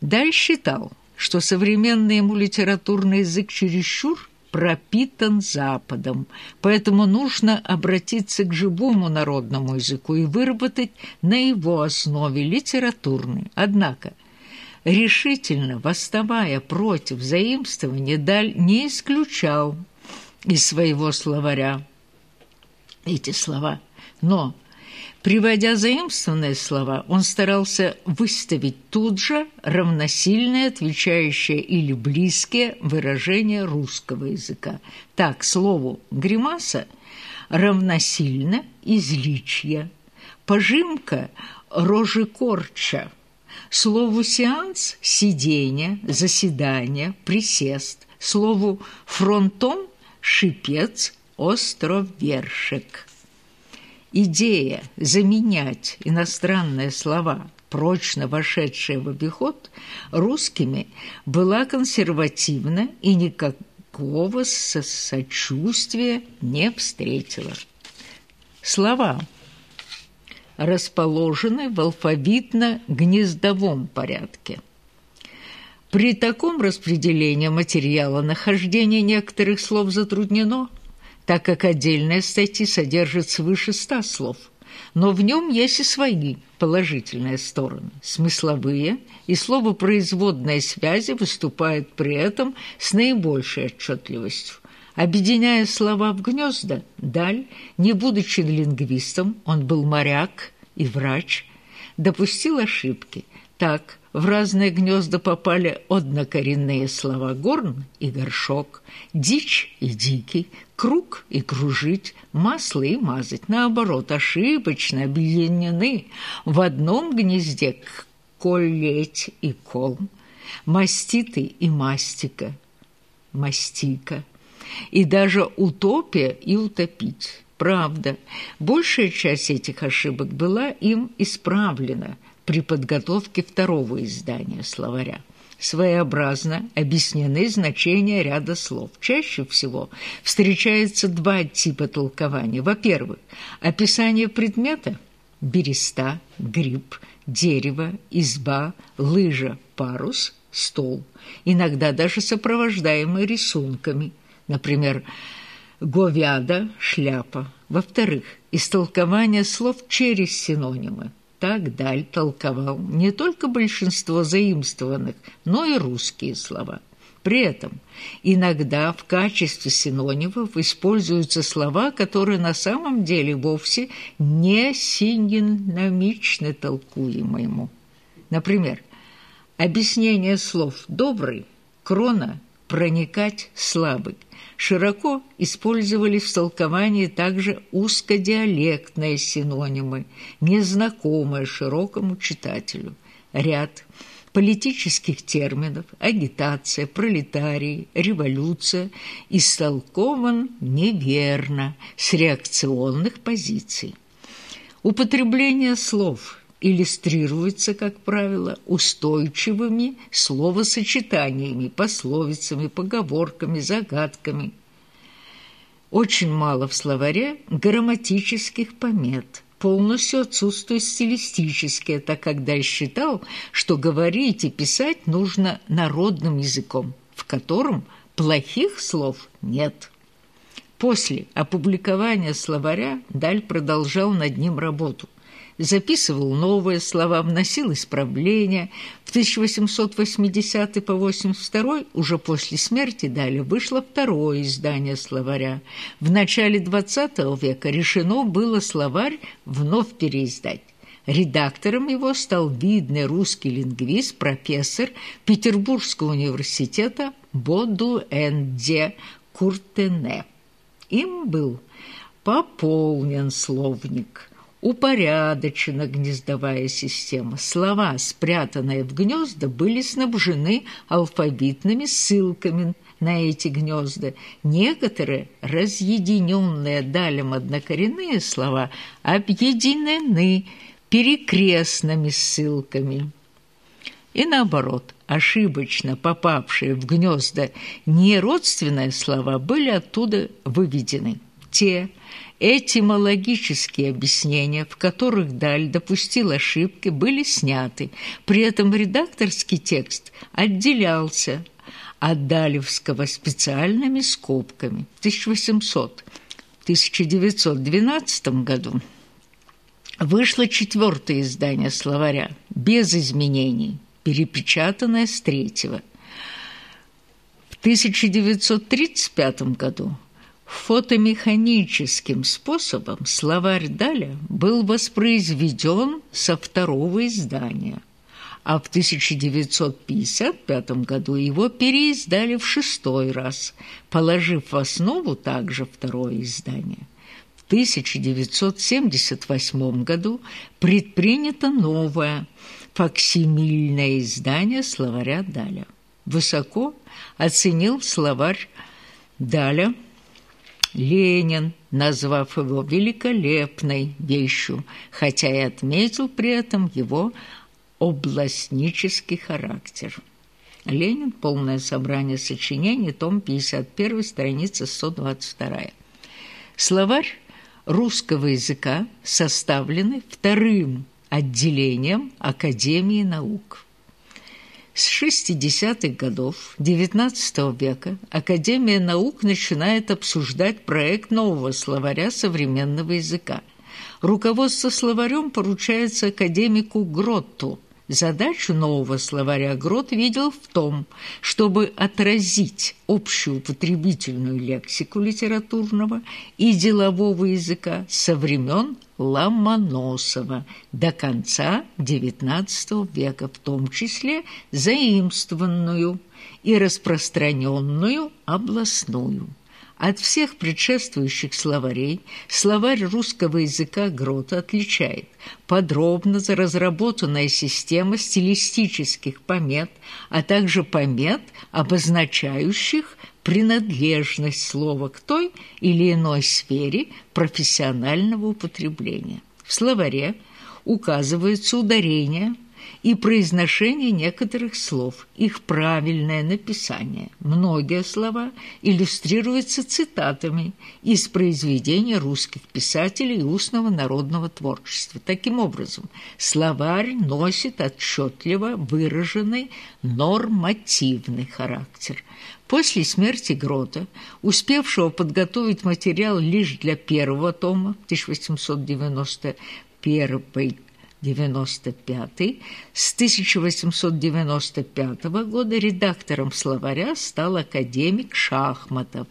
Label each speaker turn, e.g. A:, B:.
A: Даль считал, что современный ему литературный язык чересчур пропитан Западом, поэтому нужно обратиться к живому народному языку и выработать на его основе литературный. Однако, решительно восставая против заимствования, Даль не исключал из своего словаря эти слова, но Приводя заимствованные слова, он старался выставить тут же равносильные, отвечающие или близкие выражения русского языка. Так, слову «гримаса» равносильно «изличье», «пожимка» – «рожекорча», слову «сеанс» – «сидение», «заседание», «присест», слову «фронтон» – «шипец», «островершек». Идея заменять иностранные слова, прочно вошедшие в обиход, русскими была консервативна и никакого сочувствия не встретила. Слова расположены в алфавитно-гнездовом порядке. При таком распределении материала нахождение некоторых слов затруднено – так как отдельные статьи содержат свыше ста слов, но в нем есть и свои положительные стороны, смысловые, и словопроизводные связи выступают при этом с наибольшей отчетливостью. Объединяя слова в гнезда, Даль, не будучи лингвистом, он был моряк и врач, допустил ошибки. Так, в разные гнезда попали однокоренные слова «горн» и «горшок», «дичь» и «дикий», «круг» и «кружить», «масло» и «мазать». Наоборот, ошибочно объединены. В одном гнезде «колеть» и «кол», «маститы» и «мастика», «мастика», и даже «утопия» и «утопить». Правда, большая часть этих ошибок была им исправлена – при подготовке второго издания словаря. Своеобразно объяснены значения ряда слов. Чаще всего встречаются два типа толкования. Во-первых, описание предмета – береста, гриб, дерево, изба, лыжа, парус, стол, иногда даже сопровождаемый рисунками, например, говяда, шляпа. Во-вторых, истолкование слов через синонимы – так Даль толковал не только большинство заимствованных, но и русские слова. При этом иногда в качестве синонимов используются слова, которые на самом деле вовсе не синонимичны толкуемому. Например, объяснение слов «добрый», «крона», «проникать», «слабый» Широко использовались в толковании также узкодиалектные синонимы, незнакомые широкому читателю. Ряд политических терминов агитация, пролетарий, революция истолкован неверно с реакционных позиций. Употребление слов – иллюстрируется, как правило, устойчивыми словосочетаниями, пословицами, поговорками, загадками. Очень мало в словаре грамматических помет. Полностью отсутствуют стилистические, так как Даль считал, что говорить и писать нужно народным языком, в котором плохих слов нет. После опубликования словаря Даль продолжал над ним работу записывал новые слова, вносил исправления. В 1880 по 82 уже после смерти Дали вышло второе издание словаря. В начале XX века решено было словарь вновь переиздать. Редактором его стал видный русский лингвист, профессор Петербургского университета Бодуэнде Куртене. Им был пополнен словник – упорядочена гнездовая система. Слова, спрятанные в гнезда, были снабжены алфавитными ссылками на эти гнезда. Некоторые, разъединенные далем однокоренные слова, объединены перекрестными ссылками. И наоборот, ошибочно попавшие в гнезда неродственные слова были оттуда выведены. Те этимологические объяснения, в которых Даль допустил ошибки, были сняты. При этом редакторский текст отделялся от Далевского специальными скобками. В 1800 1912 году вышло четвертое издание словаря без изменений, перепечатанное с третьего. В 1935 году фотомеханическим способом словарь Даля был воспроизведен со второго издания, а в 1955 году его переиздали в шестой раз, положив в основу также второе издание. В 1978 году предпринято новое факсимильное издание словаря Даля. Высоко оценил словарь Даля – Ленин, назвав его великолепной вещью, хотя и отметил при этом его областнический характер. Ленин. Полное собрание сочинений. Том 51. Страница 122. Словарь русского языка составленный вторым отделением Академии наук. С 60-х годов XIX века Академия наук начинает обсуждать проект нового словаря современного языка. Руководство словарем поручается академику Гротту – Задачу нового словаря Грот видел в том, чтобы отразить общую потребительную лексику литературного и делового языка со времен Ломоносова до конца XIX века, в том числе заимствованную и распространенную областную. От всех предшествующих словарей словарь русского языка Грота отличает подробно разработанная система стилистических помет, а также помет, обозначающих принадлежность слова к той или иной сфере профессионального употребления. В словаре указывается ударение – и произношение некоторых слов, их правильное написание. Многие слова иллюстрируются цитатами из произведений русских писателей и устного народного творчества. Таким образом, словарь носит отчетливо выраженный нормативный характер. После смерти Грота, успевшего подготовить материал лишь для первого тома 1891 95 с 1895 года редактором словаря стал академик Шахматов.